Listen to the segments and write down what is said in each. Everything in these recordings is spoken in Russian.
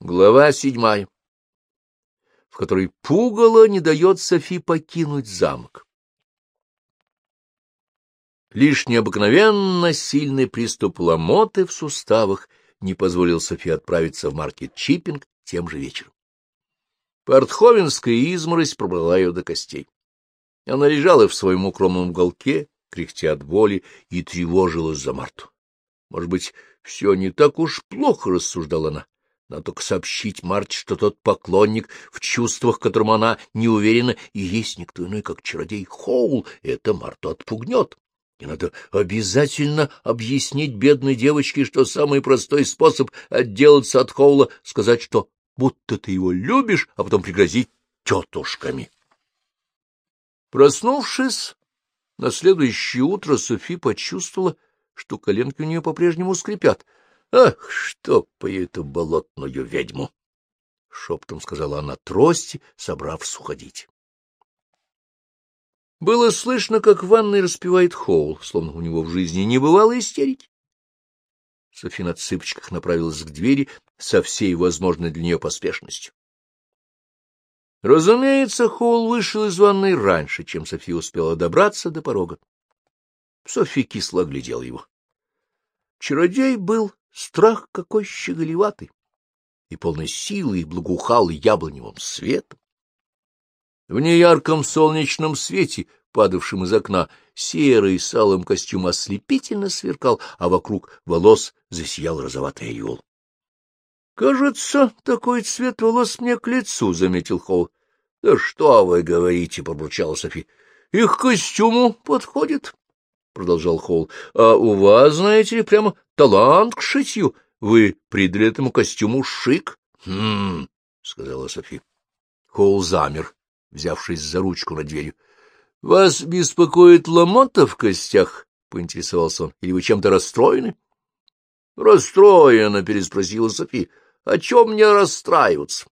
Глава седьмая, в которой пугало не дает Софи покинуть замок. Лишь необыкновенно сильный приступ ломоты в суставах не позволил Софи отправиться в маркет Чиппинг тем же вечером. Портховенская изморозь пробрала ее до костей. Она лежала в своем укромном уголке, кряхтя от боли, и тревожилась за Марту. Может быть, все не так уж плохо, — рассуждала она. Надо только сообщить Марте, что тот поклонник, в чувствах которому она не уверена, и есть никто иной, как чародей Хоул, это Марту отпугнет. И надо обязательно объяснить бедной девочке, что самый простой способ отделаться от Хоула — сказать, что будто ты его любишь, а потом пригрозить тетушками. Проснувшись, на следующее утро Софи почувствовала, что коленки у нее по-прежнему скрипят — Ах, что по эту болотную ведьму! — шептом сказала она трости, собравшись уходить. Было слышно, как в ванной распевает Хоул, словно у него в жизни не бывало истерики. Софи на цыпочках направилась к двери со всей возможной для нее поспешностью. Разумеется, Хоул вышел из ванной раньше, чем София успела добраться до порога. Софи кисло глядел его. Чародей был страх какой щеголеватый и полной силы и благоухал яблоневым светом. В неярком солнечном свете, падавшем из окна, серый с костюм ослепительно сверкал, а вокруг волос засиял розоватый ореол. — Кажется, такой цвет волос мне к лицу, — заметил Холл. — Да что вы говорите, — пробурчала Софи. — Их костюму подходит, — продолжал Холл. — А у вас, знаете ли, прямо талант к шитью. Вы придали этому костюму шик? — Хм, — сказала Софи. Холл замер, взявшись за ручку над дверью. — Вас беспокоит ломота в костях? — поинтересовался он. — Или вы чем-то расстроены? — Расстроена, — переспросила Софи. — О чем мне расстраиваться?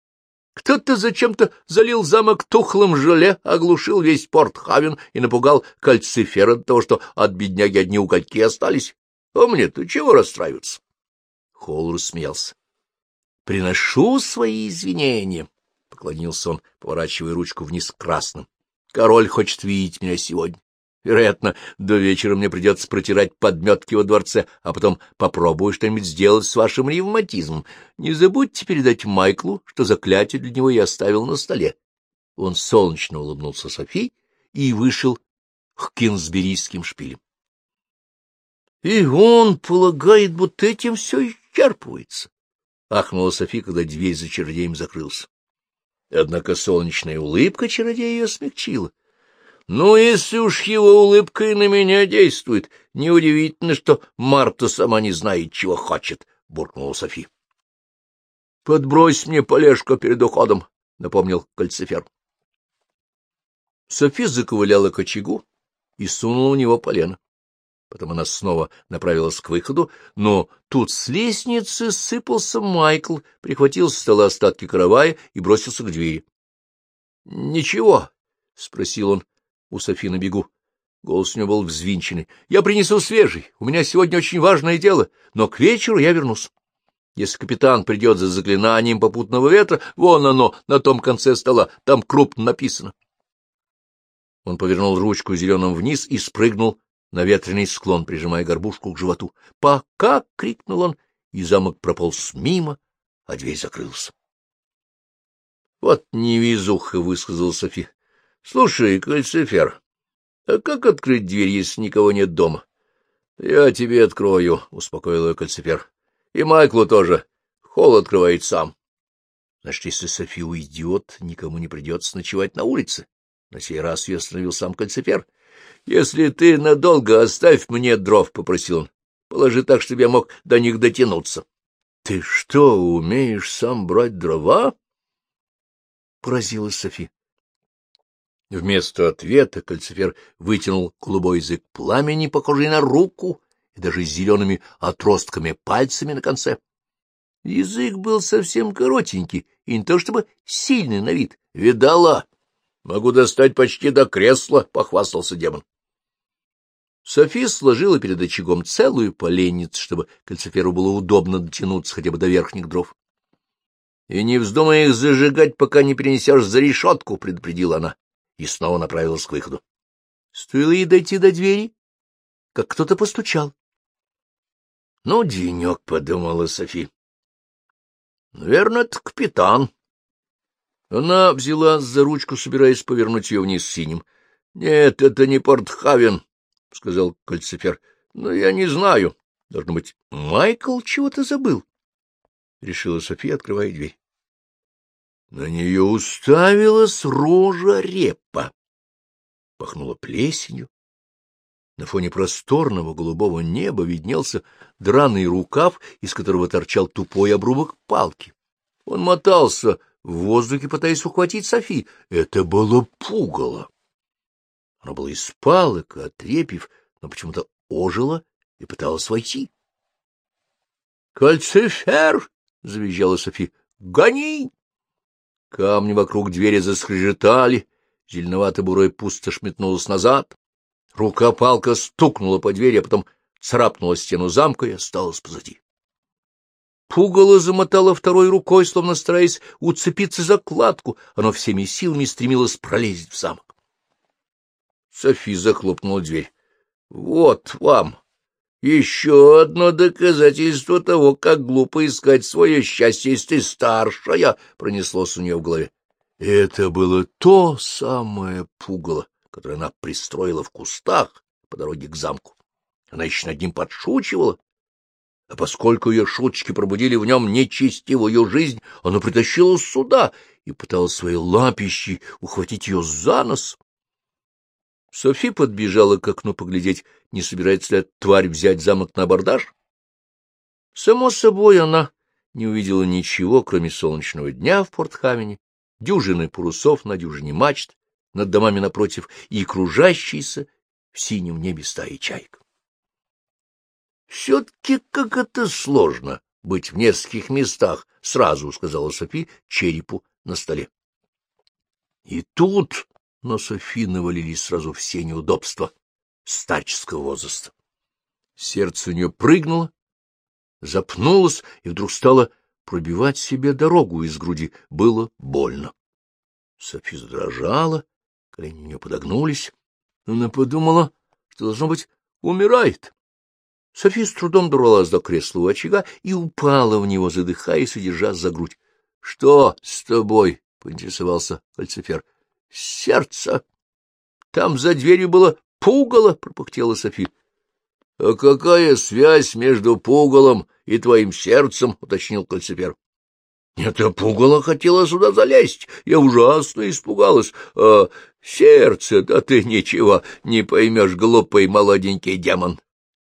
Кто-то зачем-то залил замок тухлым желе, оглушил весь порт-хавен и напугал кальцифер от того, что от бедняги одни угольки остались. А мне-то чего расстраиваться? Холл рассмеялся. — Приношу свои извинения, — поклонился он, поворачивая ручку вниз красным. — Король хочет видеть меня сегодня. Вероятно, до вечера мне придется протирать подметки во дворце, а потом попробую что-нибудь сделать с вашим ревматизмом. Не забудьте передать Майклу, что заклятие для него я оставил на столе. Он солнечно улыбнулся Софи и вышел к кинсберийским шпилям. И он полагает, будто этим все исчерпывается. Ахнула Софи, когда дверь за чародеем закрылся. Однако солнечная улыбка чародея ее смягчила. Ну, если уж его улыбка и на меня действует, неудивительно, что Марта сама не знает, чего хочет, — буркнула Софи. — Подбрось мне полежку перед уходом, — напомнил кольцефер. Софи заковыляла к очагу и сунула в него полено. Потом она снова направилась к выходу, но тут с лестницы сыпался Майкл, прихватил с стола остатки каравая и бросился к двери. — Ничего, — спросил он у Софи на бегу. Голос у него был взвинченный. — Я принесу свежий. У меня сегодня очень важное дело, но к вечеру я вернусь. Если капитан придет за заклинанием попутного ветра, вон оно, на том конце стола, там крупно написано. Он повернул ручку зеленым вниз и спрыгнул на ветреный склон, прижимая горбушку к животу. «Пока!» — крикнул он, и замок прополз мимо, а дверь закрылся. «Вот невезуха!» — высказал Софи. «Слушай, кальцифер, а как открыть дверь, если никого нет дома?» «Я тебе открою», — успокоил ее кальцифер. «И Майклу тоже. Холл открывает сам». Значит, если Софи уйдет, никому не придется ночевать на улице. На сей раз ее остановил сам кальцифер. — Если ты надолго оставь мне дров, — попросил он, — положи так, чтобы я мог до них дотянуться. — Ты что, умеешь сам брать дрова? — поразилась Софи. Вместо ответа кальцифер вытянул голубой язык пламени, похожий на руку, и даже с зелеными отростками пальцами на конце. Язык был совсем коротенький, и не то чтобы сильный на вид. Видала? Могу достать почти до кресла, — похвастался демон. Софи сложила перед очагом целую поленницу, чтобы кальциферу было удобно дотянуться хотя бы до верхних дров. — И не вздумай их зажигать, пока не принесешь за решетку, — предупредила она, и снова направилась к выходу. Стоило ей дойти до двери, как кто-то постучал. — Ну, денек, — подумала Софи. — Наверное, это капитан. Она взяла за ручку, собираясь повернуть ее вниз синим. — Нет, это не Портхавен, — сказал кольцефер. — Но я не знаю. Должно быть, Майкл чего-то забыл. — решила София, открывая дверь. На нее уставилась рожа репа. Пахнула плесенью. На фоне просторного голубого неба виднелся драный рукав, из которого торчал тупой обрубок палки. Он мотался в воздухе, пытаясь ухватить Софи. Это было пугало. Оно было из палок, отрепив, но почему-то ожило и пыталось войти. — Кальцифер! — завизжала Софи. — Гони! Камни вокруг двери заскрежетали, зеленовато-бурой пустошь метнулась назад. Рука-палка стукнула по двери, а потом царапнула стену замка и осталась позади. Пугало замотало второй рукой, словно стараясь уцепиться за кладку. Оно всеми силами стремилось пролезть в замок. Софи захлопнула дверь. — Вот вам! Еще одно доказательство того, как глупо искать свое счастье, если ты старшая, — пронеслось у нее в голове. Это было то самое пугало, которое она пристроила в кустах по дороге к замку. Она еще над ним подшучивала, а поскольку ее шуточки пробудили в нем нечестивую жизнь, оно притащило сюда и пыталось своей лапищей ухватить ее за нос. Софи подбежала к окну поглядеть, не собирается ли тварь взять замок на абордаж. Само собой, она не увидела ничего, кроме солнечного дня в Портхамене, дюжины парусов на дюжине мачт над домами напротив и кружащийся в синем небе стаи чаек. Все-таки как это сложно быть в нескольких местах, — сразу сказала Софи черепу на столе. И тут на Софи навалились сразу все неудобства старческого возраста. Сердце у нее прыгнуло, запнулось и вдруг стало пробивать себе дорогу из груди. Было больно. Софи задрожала, колени у нее подогнулись. Она подумала, что, должно быть, умирает. Софи с трудом дорвалась до кресла у очага и упала в него, задыхаясь и держа за грудь. — Что с тобой? — поинтересовался Кальцифер. — Сердце. Там за дверью было пугало, — пропыхтела Софи. — А какая связь между пугалом и твоим сердцем? — уточнил Кальцифер. — Это пугало хотела сюда залезть. Я ужасно испугалась. А сердце, да ты ничего не поймешь, глупый молоденький демон.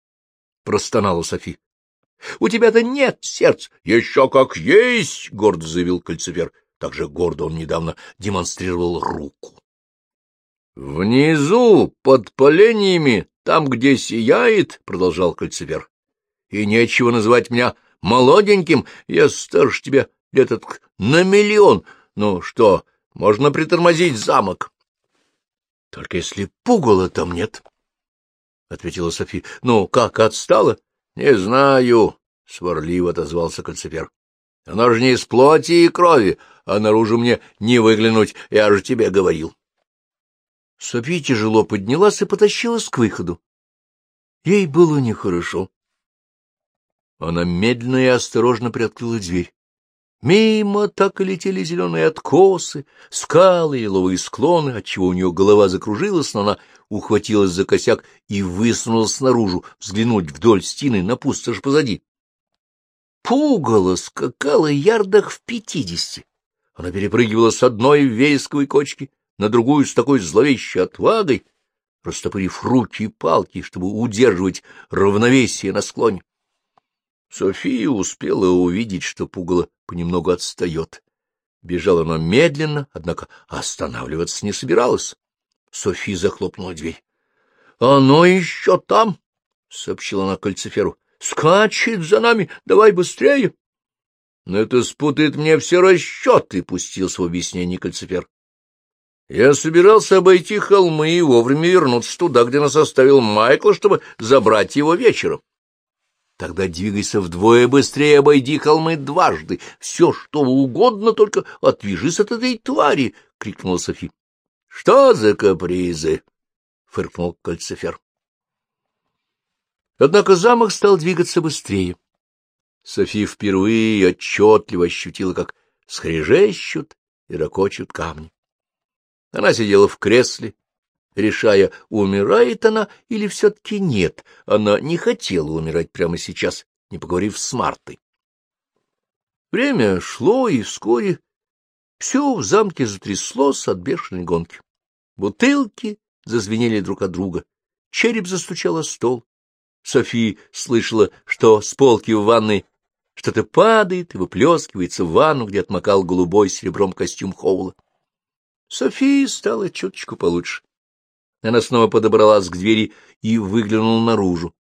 — простонала Софи. — У тебя-то нет сердца. — Еще как есть, — гордо заявил Кальцифер. Также гордо он недавно демонстрировал руку. — Внизу, под поленьями, там, где сияет, — продолжал Кальцифер, — и нечего называть меня молоденьким, я старше тебя лет на миллион. Ну что, можно притормозить замок? — Только если пугала там нет, — ответила Софи. — Ну, как, отстала? — Не знаю, — сварливо отозвался Кальцифер. — Оно же не из плоти и крови, а наружу мне не выглянуть, я же тебе говорил. София тяжело поднялась и потащилась к выходу. Ей было нехорошо. Она медленно и осторожно приоткрыла дверь. Мимо так и летели зеленые откосы, скалы и ловые склоны, отчего у нее голова закружилась, но она ухватилась за косяк и высунулась наружу, взглянуть вдоль стены на пустошь позади. Пугало скакало ярдах в пятидесяти. Она перепрыгивала с одной вересковой кочки на другую с такой зловещей отвагой, растопырив руки и палки, чтобы удерживать равновесие на склоне. София успела увидеть, что пугало понемногу отстает. Бежала она медленно, однако останавливаться не собиралась. София захлопнула дверь. — Оно еще там, — сообщила она кольцеферу. — Скачет за нами, давай быстрее. Но это спутает мне все расчеты, — пустился в объяснение Кальцифер. Я собирался обойти холмы и вовремя вернуться туда, где нас оставил Майкл, чтобы забрать его вечером. Тогда двигайся вдвое быстрее, обойди холмы дважды. Все, что угодно, только отвяжись от этой твари! — крикнула Софи. — Что за капризы? — фыркнул кольцефер. Однако замок стал двигаться быстрее. Софи впервые отчетливо ощутила, как скрежещут и ракочут камни. Она сидела в кресле, решая, умирает она или все-таки нет. Она не хотела умирать прямо сейчас, не поговорив с Мартой. Время шло, и вскоре все в замке затряслось от бешеной гонки. Бутылки зазвенели друг от друга, череп застучал о стол. София слышала, что с полки в ванной что-то падает и выплескивается в ванну, где отмокал голубой серебром костюм Хоула. Софии стало чуточку получше. Она снова подобралась к двери и выглянула наружу.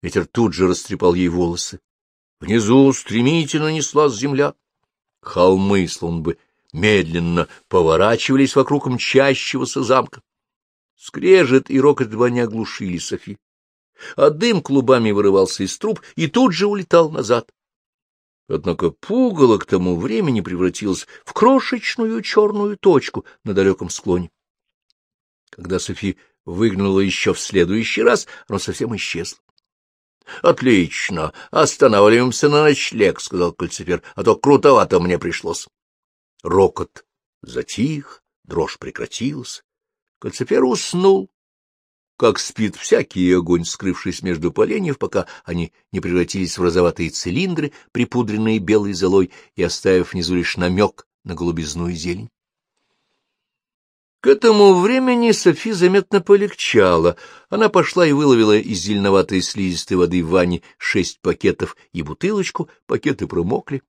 Ветер тут же растрепал ей волосы. Внизу стремительно неслась земля. Холмы, словно бы медленно поворачивались вокруг мчащегося замка. Скрежет и рокот едва не оглушили Софи. А дым клубами вырывался из труб и тут же улетал назад. Однако пугало к тому времени превратилось в крошечную черную точку на далеком склоне. Когда Софи выгнула еще в следующий раз, оно совсем исчезло. — Отлично, останавливаемся на ночлег, — сказал Кольцефер, — а то крутовато мне пришлось. Рокот затих, дрожь прекратилась. Кольцефер уснул, как спит всякий огонь, скрывшись между поленьев, пока они не превратились в розоватые цилиндры, припудренные белой золой и оставив внизу лишь намек на голубизну и зелень. К этому времени Софи заметно полегчала. Она пошла и выловила из зеленоватой слизистой воды в ванне шесть пакетов и бутылочку, пакеты промокли.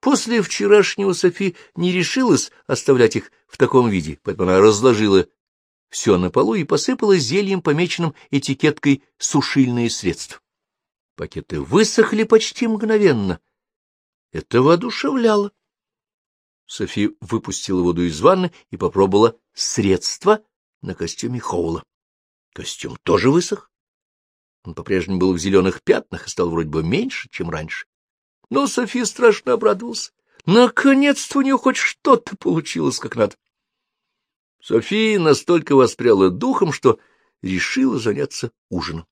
После вчерашнего Софи не решилась оставлять их в таком виде, поэтому она разложила все на полу и посыпала зельем, помеченным этикеткой «сушильные средства». Пакеты высохли почти мгновенно. Это воодушевляло. Софи выпустила воду из ванны и попробовала средство на костюме Хоула. Костюм тоже высох. Он по-прежнему был в зеленых пятнах и стал вроде бы меньше, чем раньше. Но Софи страшно обрадовался. Наконец-то у нее хоть что-то получилось как надо. София настолько воспряла духом, что решила заняться ужином.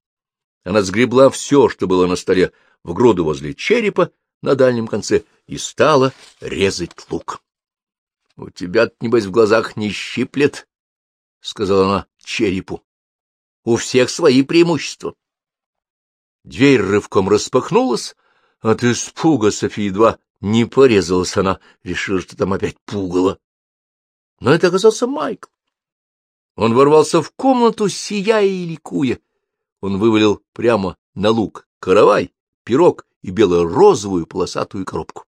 Она сгребла все, что было на столе, в груду возле черепа на дальнем конце и стала резать лук. — У тебя небось, в глазах не щиплет, — сказала она черепу. — У всех свои преимущества. Дверь рывком распахнулась, от испуга София едва не порезалась она, решила, что там опять пугало. Но это оказался Майкл. Он ворвался в комнату, сияя и ликуя. Он вывалил прямо на лук каравай, пирог и бело-розовую полосатую коробку.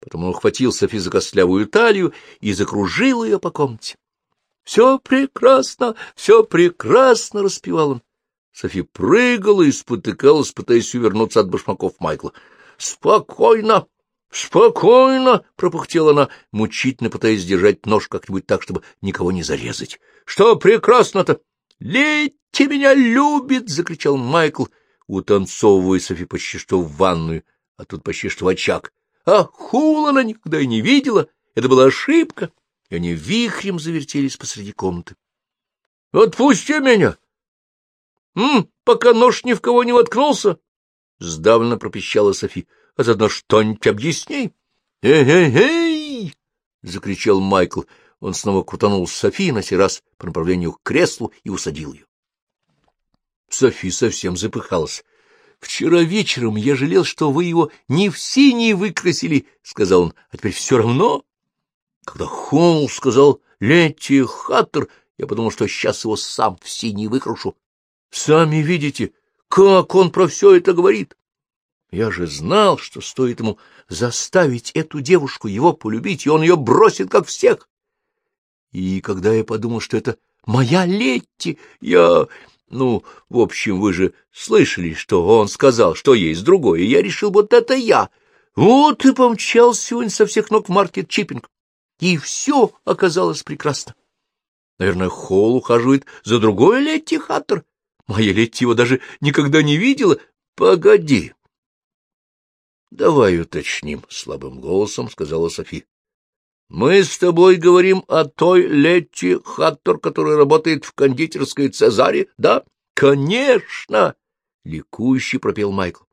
Потом он ухватил Софи за костлявую талию и закружил ее по комнате. — Все прекрасно, все прекрасно! — распевал он. Софи прыгала и спотыкалась, пытаясь увернуться от башмаков Майкла. — Спокойно! — Спокойно! — пропухтела она, мучительно пытаясь держать нож как-нибудь так, чтобы никого не зарезать. — Что прекрасно-то! — Летти меня любит! — закричал Майкл, утанцовывая Софи почти что в ванную, а тут почти что в очаг. А Хулана никогда и не видела. Это была ошибка. И они вихрем завертелись посреди комнаты. — Отпусти меня! М, пока нож ни в кого не воткнулся! — сдавленно пропищала Софи а заодно что-нибудь объясни. «Эй-эй-эй!» — закричал Майкл. Он снова крутанул Софи на сей раз по направлению к креслу и усадил ее. Софи совсем запыхалась. — Вчера вечером я жалел, что вы его не в синий выкрасили, — сказал он, — а теперь все равно. Когда Холл сказал «Летти Хаттер», я подумал, что сейчас его сам в синий выкрашу. Сами видите, как он про все это говорит. Я же знал, что стоит ему заставить эту девушку его полюбить, и он ее бросит, как всех. И когда я подумал, что это моя Летти, я... Ну, в общем, вы же слышали, что он сказал, что есть другое, и я решил, вот это я. Вот и помчался сегодня со всех ног в маркет Чиппинг. И все оказалось прекрасно. Наверное, Холл ухаживает за другой Летти Хаттер. Моя Летти его даже никогда не видела, погоди. — Давай уточним, — слабым голосом сказала Софи. — Мы с тобой говорим о той Летти Хаттор, которая работает в кондитерской Цезаре, да? — Конечно! — ликующе пропел Майкл.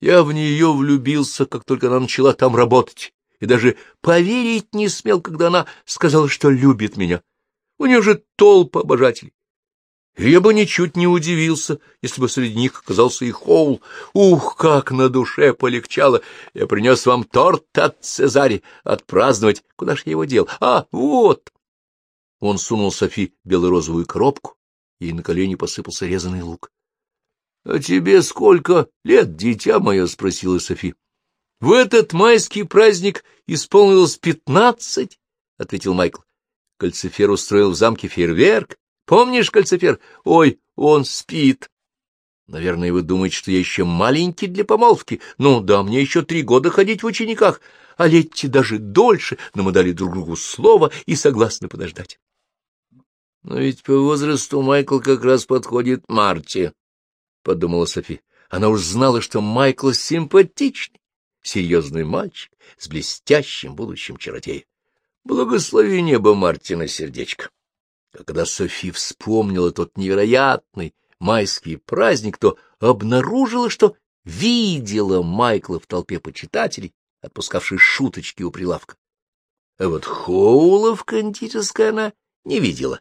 Я в нее влюбился, как только она начала там работать, и даже поверить не смел, когда она сказала, что любит меня. У нее же толпа обожателей. И я бы ничуть не удивился, если бы среди них оказался и Хоул. Ух, как на душе полегчало! Я принес вам торт от Цезари отпраздновать. Куда ж я его дел? А, вот! Он сунул Софи бело-розовую коробку, ей на колени посыпался резаный лук. — А тебе сколько лет, дитя мое? — спросила Софи. — В этот майский праздник исполнилось пятнадцать, — ответил Майкл. Кальцифер устроил в замке фейерверк. Помнишь, Кальцифер? Ой, он спит. Наверное, вы думаете, что я еще маленький для помолвки. Ну да, мне еще три года ходить в учениках, а Летти даже дольше, но мы дали друг другу слово и согласны подождать. Но ведь по возрасту Майкл как раз подходит Марте, — подумала Софи. Она уж знала, что Майкл симпатичный, серьезный мальчик с блестящим будущим чародеем. Благослови небо Мартина сердечко. А когда Софи вспомнила тот невероятный майский праздник, то обнаружила, что видела Майкла в толпе почитателей, отпускавших шуточки у прилавка. А вот Хоула в кондитерской она не видела.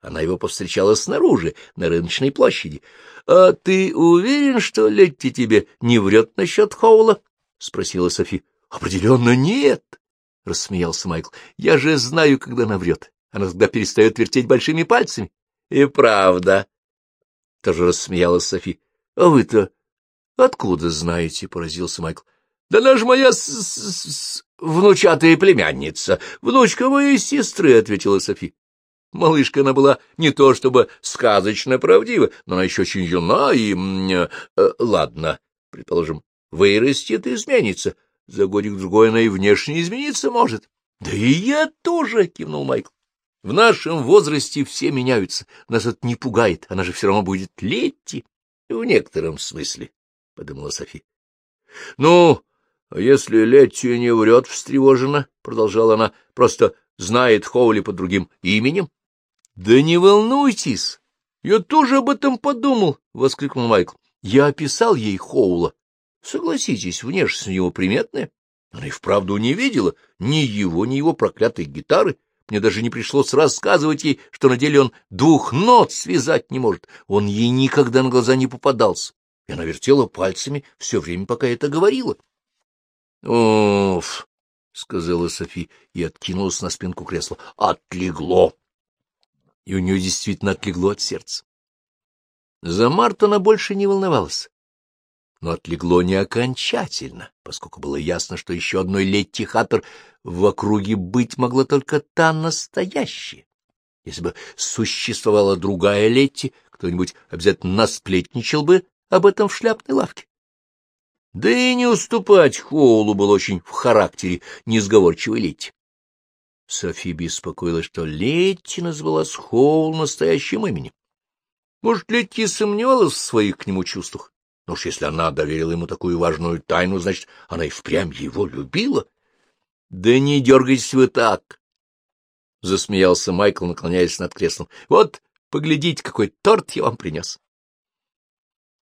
Она его повстречала снаружи, на рыночной площади. — А ты уверен, что Летти тебе не врет насчет Хоула? — спросила Софи. — Определенно нет, — рассмеялся Майкл. — Я же знаю, когда она врет. Она тогда перестает вертеть большими пальцами. — И правда, — тоже рассмеялась Софи. — А вы-то откуда знаете? — поразился Майкл. — Да она же моя с -с -с внучатая племянница, внучка моей сестры, — ответила Софи. Малышка она была не то чтобы сказочно правдива, но она еще очень юна и... Э, ладно, предположим, вырастет и изменится. За годик-другой она и внешне измениться может. — Да и я тоже, — кивнул Майкл. — В нашем возрасте все меняются. Нас это не пугает. Она же все равно будет Летти. — В некотором смысле, — подумала Софи. — Ну, а если Летти не врет встревоженно, — продолжала она, — просто знает Хоули под другим именем, — Да не волнуйтесь, я тоже об этом подумал, — воскликнул Майкл. — Я описал ей Хоула. Согласитесь, внешность у него приметная. Она и вправду не видела ни его, ни его проклятой гитары. Мне даже не пришлось рассказывать ей, что на деле он двух нот связать не может. Он ей никогда на глаза не попадался. И она вертела пальцами все время, пока это говорила. — Оф, — сказала Софи и откинулась на спинку кресла. — Отлегло и у нее действительно отлегло от сердца. За Марту она больше не волновалась, но отлегло не окончательно, поскольку было ясно, что еще одной Летти Хаттер в округе быть могла только та настоящая. Если бы существовала другая Летти, кто-нибудь обязательно насплетничал бы об этом в шляпной лавке. Да и не уступать Хоулу был очень в характере несговорчивой Летти. Софи беспокоилась, что Летти назвала Хоул настоящим именем. Может, Летти сомневалась в своих к нему чувствах, но уж если она доверила ему такую важную тайну, значит, она и впрямь его любила. — Да не дергайтесь вы так! — засмеялся Майкл, наклоняясь над креслом. — Вот, поглядите, какой торт я вам принес.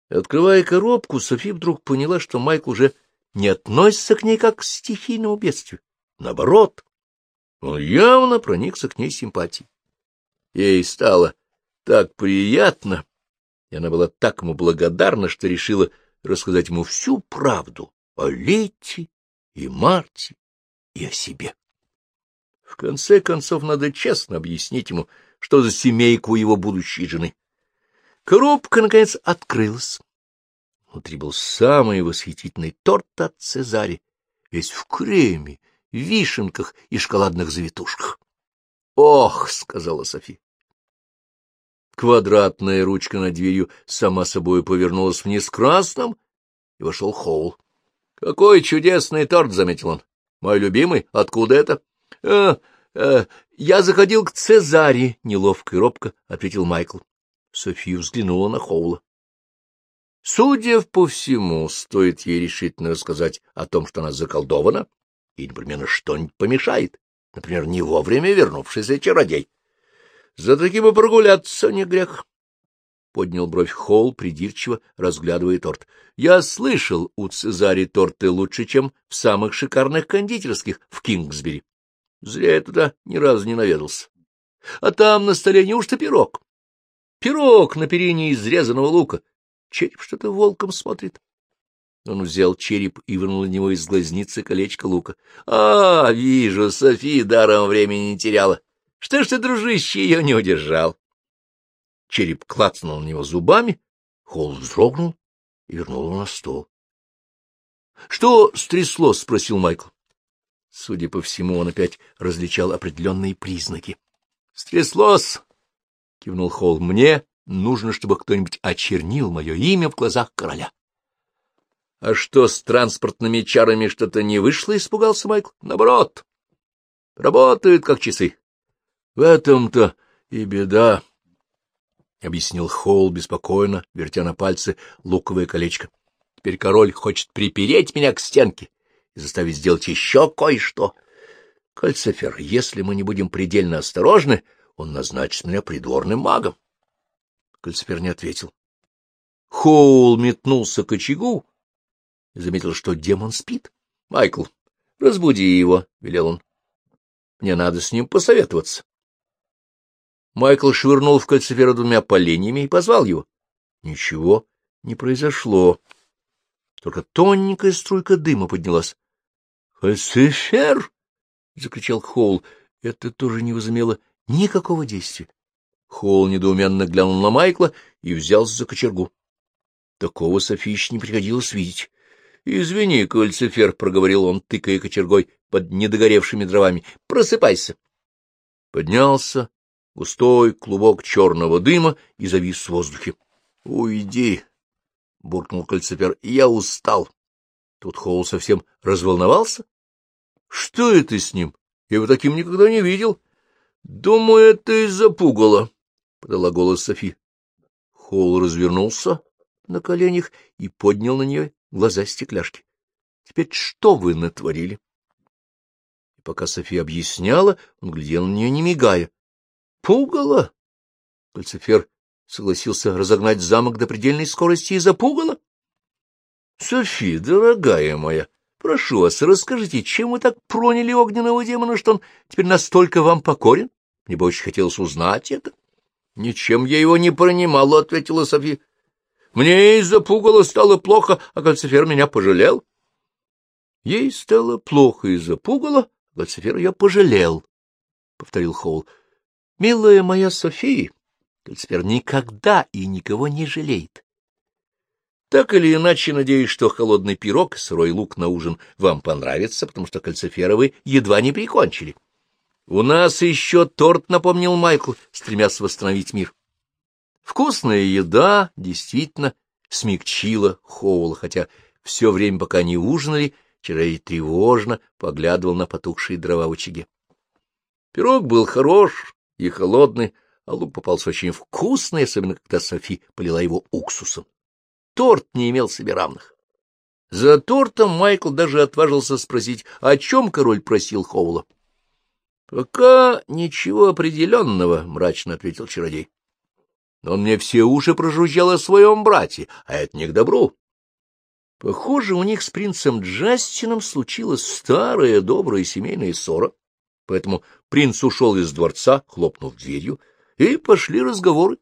Открывая коробку, Софи вдруг поняла, что Майкл уже не относится к ней как к стихийному бедствию. Наоборот, он явно проникся к ней симпатией. Ей стало так приятно, и она была так ему благодарна, что решила рассказать ему всю правду о Лете и Марте и о себе. В конце концов, надо честно объяснить ему, что за семейку его будущей жены. Коробка, наконец, открылась. Внутри был самый восхитительный торт от Цезари, весь в креме, вишенках и шоколадных завитушках. «Ох!» — сказала Софи. Квадратная ручка над дверью сама собой повернулась вниз красным, и вошел Хоул. — Какой чудесный торт! — заметил он. — Мой любимый? Откуда это? «Э, — э, Я заходил к Цезаре, — неловко и робко ответил Майкл. София взглянула на Хоула. Судя по всему, стоит ей решительно рассказать о том, что она заколдована, и непременно что-нибудь помешает, например, не вовремя вернувшийся чародей. За таким и прогуляться не грех. Поднял бровь Холл, придирчиво разглядывая торт. Я слышал, у Цезари торты лучше, чем в самых шикарных кондитерских в Кингсбери. Зря я туда ни разу не наведался. А там на столе неужто пирог? Пирог на перине изрезанного лука. Череп что-то волком смотрит. Он взял череп и вынул из него из глазницы колечко лука. — А, вижу, София даром времени не теряла. Что ж ты, дружище, ее не удержал? Череп клацнул на него зубами, Холл вздрогнул и вернул его на стол. — Что стряслось? — спросил Майкл. Судя по всему, он опять различал определенные признаки. — Стряслось! — кивнул Холл. — Мне нужно, чтобы кто-нибудь очернил мое имя в глазах короля. — А что, с транспортными чарами что-то не вышло? — испугался Майкл. — Наоборот. Работают, как часы. — В этом-то и беда, — объяснил Холл беспокойно, вертя на пальце луковое колечко. — Теперь король хочет припереть меня к стенке и заставить сделать еще кое-что. Кальцифер, если мы не будем предельно осторожны, он назначит меня придворным магом. Кальцифер не ответил. Хоул метнулся к очагу и заметил, что демон спит. — Майкл, разбуди его, — велел он. — Мне надо с ним посоветоваться. Майкл швырнул в кальцифера двумя поленьями и позвал его. Ничего не произошло. Только тоненькая струйка дыма поднялась. — Кальцифер! — закричал Хоул. Это тоже не возымело никакого действия. Холл недоуменно глянул на Майкла и взялся за кочергу. Такого Софи не приходилось видеть. — Извини, Кальцифер, — проговорил он, тыкая кочергой под недогоревшими дровами, — просыпайся. Поднялся густой клубок черного дыма и завис в воздухе. — Уйди, — буркнул Кальцифер, — я устал. Тут Холл совсем разволновался. — Что это с ним? Я его таким никогда не видел. — Думаю, это из-за пугала, — подала голос Софи. Холл развернулся на коленях и поднял на нее глаза стекляшки. — Теперь что вы натворили? И пока София объясняла, он глядел на нее, не мигая. — Пугало? Кальцифер согласился разогнать замок до предельной скорости из-за пугала? — Софи, дорогая моя, прошу вас, расскажите, чем вы так проняли огненного демона, что он теперь настолько вам покорен? Мне бы очень хотелось узнать это. — Ничем я его не пронимала, — ответила Софи. — Мне из-за пугала стало плохо, а Кальцифер меня пожалел. Ей стало плохо из-за пугала, а Кальцифер ее пожалел, — повторил Холл. — Милая моя София, Кальцифер никогда и никого не жалеет. Так или иначе, надеюсь, что холодный пирог, сырой лук на ужин вам понравится, потому что кальцифера едва не прикончили. — у нас еще торт, — напомнил Майкл, стремясь восстановить мир. Вкусная еда действительно смягчила Хоула, хотя все время, пока не ужинали, Чарей тревожно поглядывал на потухшие дрова в очаге. Пирог был хорош и холодный, а лук попался очень вкусный, особенно когда Софи полила его уксусом. Торт не имел себе равных. За тортом Майкл даже отважился спросить, о чем король просил Хоула. — Пока ничего определенного, — мрачно ответил чародей. — Он мне все уши прожужжал о своем брате, а это не к добру. Похоже, у них с принцем Джастином случилась старая добрая семейная ссора, поэтому принц ушел из дворца, хлопнув дверью, и пошли разговоры.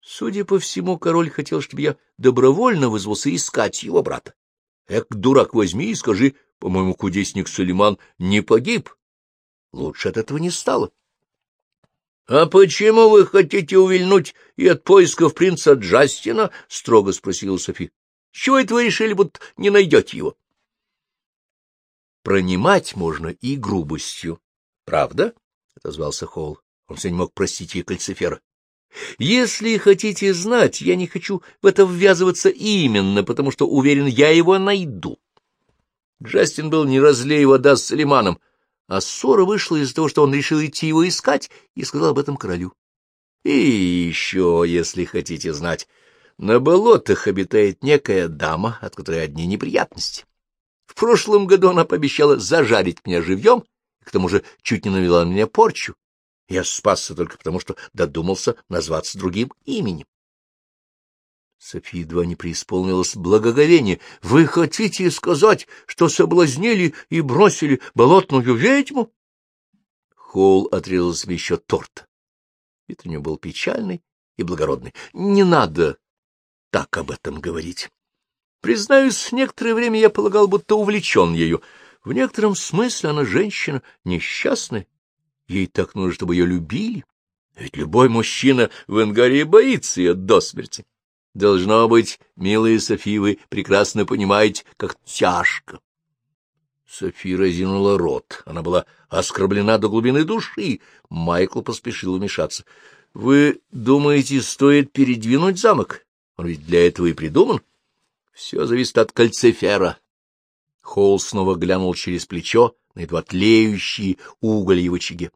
Судя по всему, король хотел, чтобы я добровольно вызвался искать его брата. Эк, дурак, возьми и скажи, по-моему, кудесник Сулейман не погиб, Лучше от этого не стало. — А почему вы хотите увильнуть и от поисков принца Джастина? — строго спросила Софи. — чего это вы решили, будто не найдете его? — Пронимать можно и грубостью. — Правда? — отозвался Холл. Он все не мог простить ей кальцифера. — Если хотите знать, я не хочу в это ввязываться именно, потому что, уверен, я его найду. Джастин был не разлей вода с Салиманом, а ссора вышла из-за того, что он решил идти его искать, и сказал об этом королю. И еще, если хотите знать, На болотах обитает некая дама, от которой одни неприятности. В прошлом году она пообещала зажарить меня живьем, к тому же чуть не навела на меня порчу. Я спасся только потому, что додумался назваться другим именем. София едва не преисполнилась благоговение. — Вы хотите сказать, что соблазнили и бросили болотную ведьму? Холл отрезал себе еще торт. Вид у него был печальный и благородный. — Не надо так об этом говорить. Признаюсь, некоторое время я полагал, будто увлечен ею. В некотором смысле она женщина несчастная. Ей так нужно, чтобы ее любили. Ведь любой мужчина в Ангаре боится ее до смерти. Должно быть, милые Софи, вы прекрасно понимаете, как тяжко. Софи разинула рот. Она была оскорблена до глубины души. Майкл поспешил вмешаться. — Вы думаете, стоит передвинуть замок? Он ведь для этого и придуман. Все зависит от кальцифера. Холл снова глянул через плечо на едва тлеющие уголья в очаге.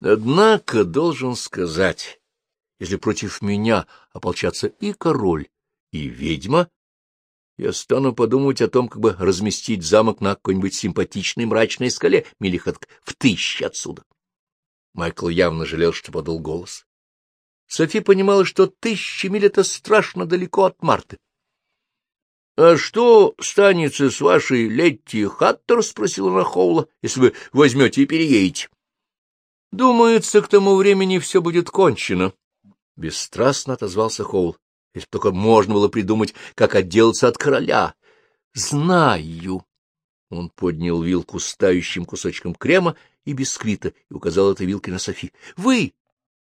Однако, должен сказать, если против меня ополчатся и король, и ведьма, я стану подумать о том, как бы разместить замок на какой-нибудь симпатичной мрачной скале, милих в тысячи отсюда. Майкл явно жалел, что подал голос. Софи понимала, что тысячи миль — это страшно далеко от Марты. — А что станется с вашей Летти Хаттер? — спросила она Хоула, — если вы возьмете и переедете. — Думается, к тому времени все будет кончено, — бесстрастно отозвался Хоул. — Если только можно было придумать, как отделаться от короля. — Знаю. Он поднял вилку с тающим кусочком крема и бисквита и указал этой вилкой на Софи. — Вы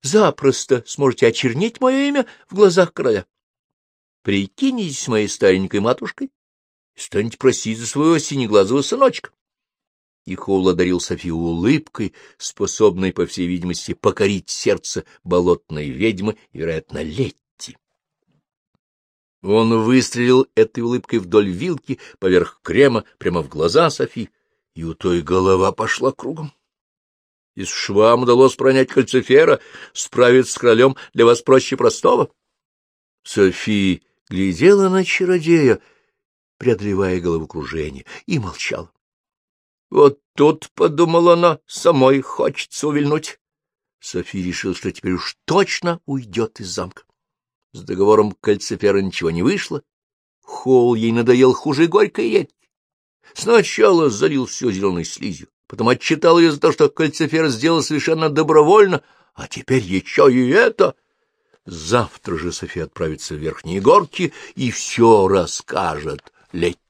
запросто сможете очернить мое имя в глазах короля. Прикинетесь моей старенькой матушкой и станете просить за своего синеглазого сыночка и Хоул одарил Софию улыбкой, способной, по всей видимости, покорить сердце болотной ведьмы вероятно, Летти. Он выстрелил этой улыбкой вдоль вилки, поверх крема, прямо в глаза Софи, и у той голова пошла кругом. Из швам удалось пронять кальцифера, справиться с королем для вас проще простого. Софи глядела на чародея, преодолевая головокружение, и молчала. Вот тут, — подумала она, — самой хочется увильнуть. Софи решил, что теперь уж точно уйдет из замка. С договором кальцифера ничего не вышло. Холл ей надоел хуже горькой редьки. Сначала залил все зеленой слизью, потом отчитал ее за то, что кальцифер сделал совершенно добровольно, а теперь еще и это. Завтра же София отправится в верхние горки и все расскажет Летти.